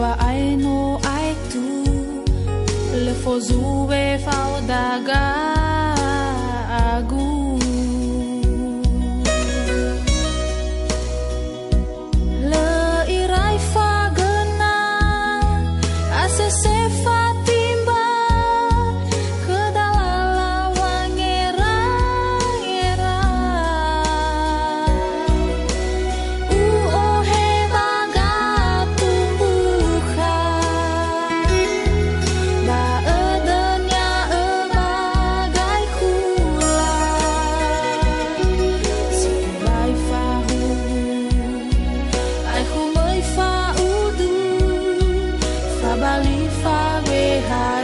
i ai no ai tu le fozue fau dagar believe kembali Fatihah